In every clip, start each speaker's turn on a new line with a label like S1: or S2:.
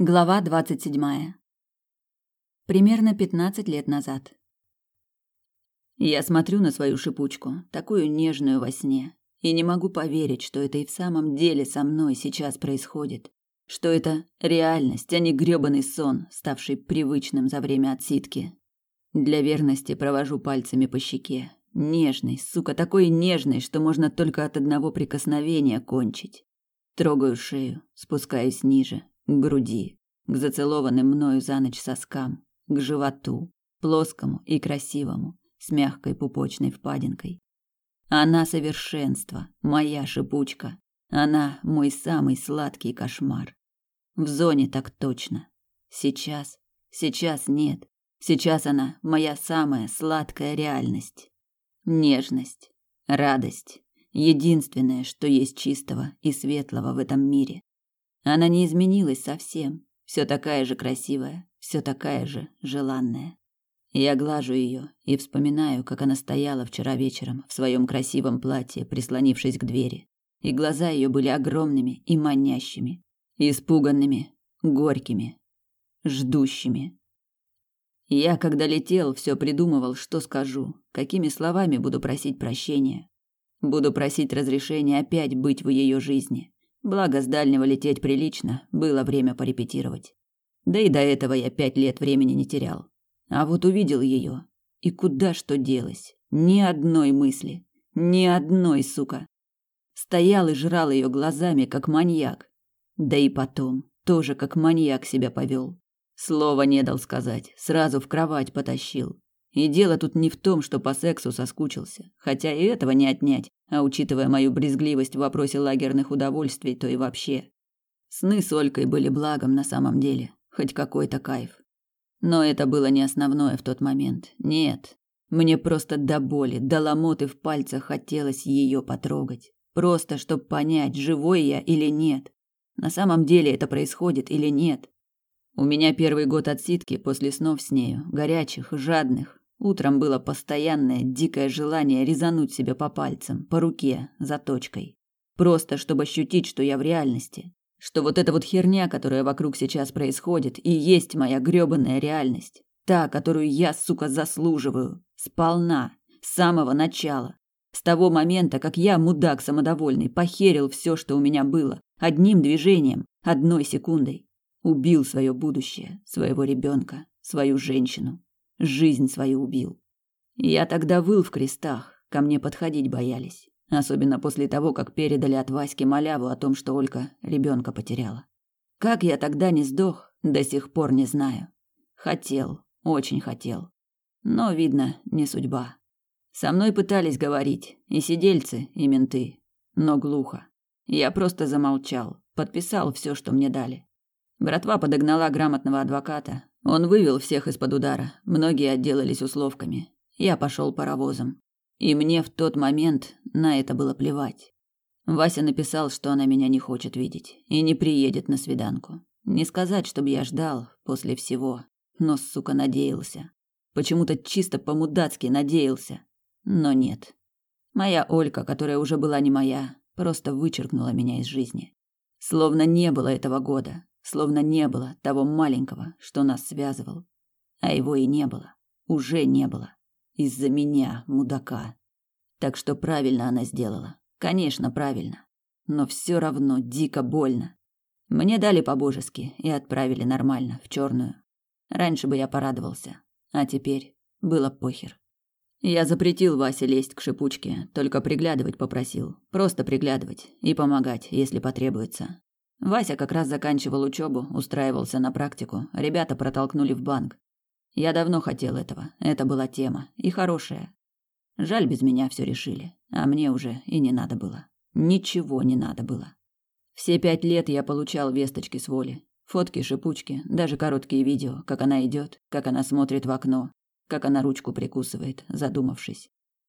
S1: Глава двадцать седьмая. Примерно пятнадцать лет назад. Я смотрю на свою шипучку, такую нежную во сне, и не могу поверить, что это и в самом деле со мной сейчас происходит. Что это реальность, а не грёбаный сон, ставший привычным за время отсидки. Для верности провожу пальцами по щеке. Нежный, сука, такой нежный, что можно только от одного прикосновения кончить. Трогаю шею, спускаюсь ниже, к груди, к зацелованным мною за ночь соскам, к животу, плоскому и красивому, с мягкой пупочной впадинкой. Она совершенство, моя шипучка. Она мой самый сладкий кошмар. В зоне так точно. Сейчас, сейчас нет. Сейчас она моя самая сладкая реальность. Нежность, радость, единственное, что есть чистого и светлого в этом мире. Она не изменилась совсем, все такая же красивая, все такая же желанная. Я глажу ее и вспоминаю, как она стояла вчера вечером в своем красивом платье, прислонившись к двери. И глаза ее были огромными и манящими, испуганными, горькими, ждущими. Я, когда летел, все придумывал, что скажу, какими словами буду просить прощения. Буду просить разрешения опять быть в ее жизни. Благо, с дальнего лететь прилично, было время порепетировать. Да и до этого я пять лет времени не терял. А вот увидел ее, и куда что делось? Ни одной мысли, ни одной, сука. Стоял и жрал ее глазами, как маньяк. Да и потом, тоже как маньяк себя повел. Слова не дал сказать, сразу в кровать потащил. И дело тут не в том, что по сексу соскучился, хотя и этого не отнять, а учитывая мою брезгливость в вопросе лагерных удовольствий, то и вообще. Сны с Олькой были благом на самом деле, хоть какой-то кайф. Но это было не основное в тот момент. Нет. Мне просто до боли, до ломоты в пальцах хотелось ее потрогать. Просто, чтобы понять, живой я или нет. На самом деле это происходит или нет. У меня первый год отсидки после снов с нею, горячих, жадных, Утром было постоянное дикое желание резануть себя по пальцам, по руке, заточкой. Просто чтобы ощутить, что я в реальности. Что вот эта вот херня, которая вокруг сейчас происходит, и есть моя грёбаная реальность. Та, которую я, сука, заслуживаю. Сполна. С самого начала. С того момента, как я, мудак самодовольный, похерил все, что у меня было. Одним движением, одной секундой. Убил свое будущее, своего ребенка, свою женщину жизнь свою убил. Я тогда выл в крестах, ко мне подходить боялись, особенно после того, как передали от Васьки маляву о том, что Олька ребенка потеряла. Как я тогда не сдох, до сих пор не знаю. Хотел, очень хотел. Но, видно, не судьба. Со мной пытались говорить и сидельцы, и менты, но глухо. Я просто замолчал, подписал все, что мне дали. Братва подогнала грамотного адвоката, он вывел всех из-под удара. Многие отделались условками. Я пошел паровозом. И мне в тот момент на это было плевать. Вася написал, что она меня не хочет видеть и не приедет на свиданку. Не сказать, чтобы я ждал после всего, но, сука, надеялся. Почему-то чисто по-мудацки надеялся. Но нет. Моя Олька, которая уже была не моя, просто вычеркнула меня из жизни. Словно не было этого года, Словно не было того маленького, что нас связывал. А его и не было. Уже не было. Из-за меня, мудака. Так что правильно она сделала. Конечно, правильно. Но все равно дико больно. Мне дали по-божески и отправили нормально, в черную. Раньше бы я порадовался. А теперь было похер. Я запретил Васе лезть к шипучке, только приглядывать попросил. Просто приглядывать и помогать, если потребуется. Вася как раз заканчивал учебу, устраивался на практику. Ребята протолкнули в банк. Я давно хотел этого. Это была тема. И хорошая. Жаль, без меня все решили. А мне уже и не надо было. Ничего не надо было. Все пять лет я получал весточки с воли. Фотки, шипучки, даже короткие видео, как она идет, как она смотрит в окно, как она ручку прикусывает, задумавшись.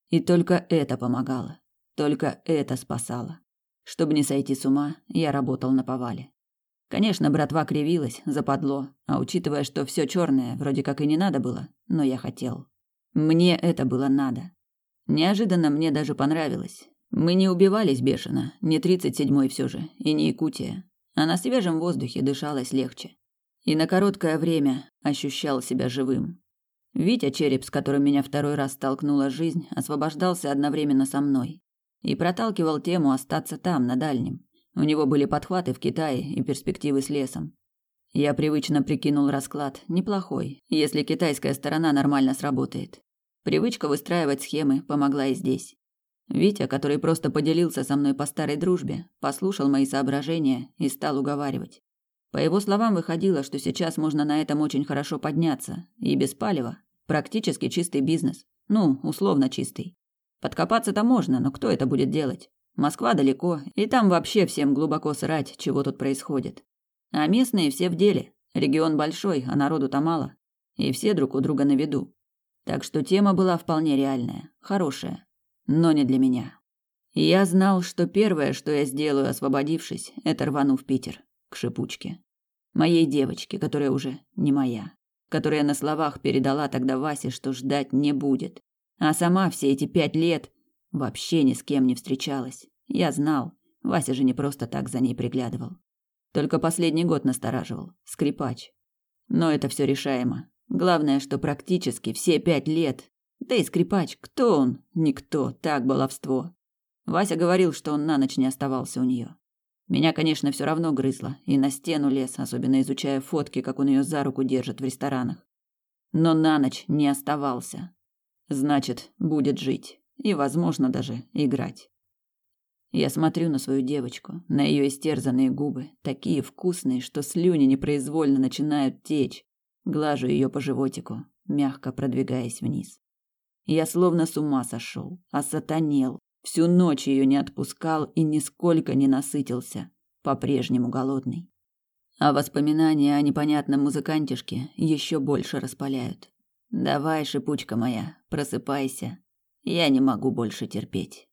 S1: И только это помогало. Только это спасало. Чтобы не сойти с ума, я работал на повале. Конечно, братва кривилась, западло, а учитывая, что все черное вроде как и не надо было, но я хотел. Мне это было надо. Неожиданно мне даже понравилось. Мы не убивались бешено, не тридцать седьмой все же, и не Якутия, а на свежем воздухе дышалось легче. И на короткое время ощущал себя живым. Витя Череп, с которым меня второй раз столкнула жизнь, освобождался одновременно со мной и проталкивал тему остаться там, на дальнем. У него были подхваты в Китае и перспективы с лесом. Я привычно прикинул расклад, неплохой, если китайская сторона нормально сработает. Привычка выстраивать схемы помогла и здесь. Витя, который просто поделился со мной по старой дружбе, послушал мои соображения и стал уговаривать. По его словам, выходило, что сейчас можно на этом очень хорошо подняться, и без палева. Практически чистый бизнес. Ну, условно чистый. Подкопаться-то можно, но кто это будет делать? Москва далеко, и там вообще всем глубоко срать, чего тут происходит. А местные все в деле. Регион большой, а народу-то мало. И все друг у друга на виду. Так что тема была вполне реальная, хорошая. Но не для меня. Я знал, что первое, что я сделаю, освободившись, это рвану в Питер к шипучке. Моей девочке, которая уже не моя. Которая на словах передала тогда Васе, что ждать не будет. А сама все эти пять лет вообще ни с кем не встречалась. Я знал, Вася же не просто так за ней приглядывал. Только последний год настораживал. Скрипач. Но это все решаемо. Главное, что практически все пять лет. Да и скрипач, кто он? Никто. Так, баловство. Вася говорил, что он на ночь не оставался у нее. Меня, конечно, все равно грызло, и на стену лез, особенно изучая фотки, как он ее за руку держит в ресторанах. Но на ночь не оставался. Значит, будет жить. И, возможно, даже играть. Я смотрю на свою девочку, на ее истерзанные губы, такие вкусные, что слюни непроизвольно начинают течь. Глажу ее по животику, мягко продвигаясь вниз. Я словно с ума сошел, осатанел, Всю ночь ее не отпускал и нисколько не насытился, по-прежнему голодный. А воспоминания о непонятном музыкантишке еще больше распаляют. Давай, шипучка моя, просыпайся. Я не могу больше терпеть.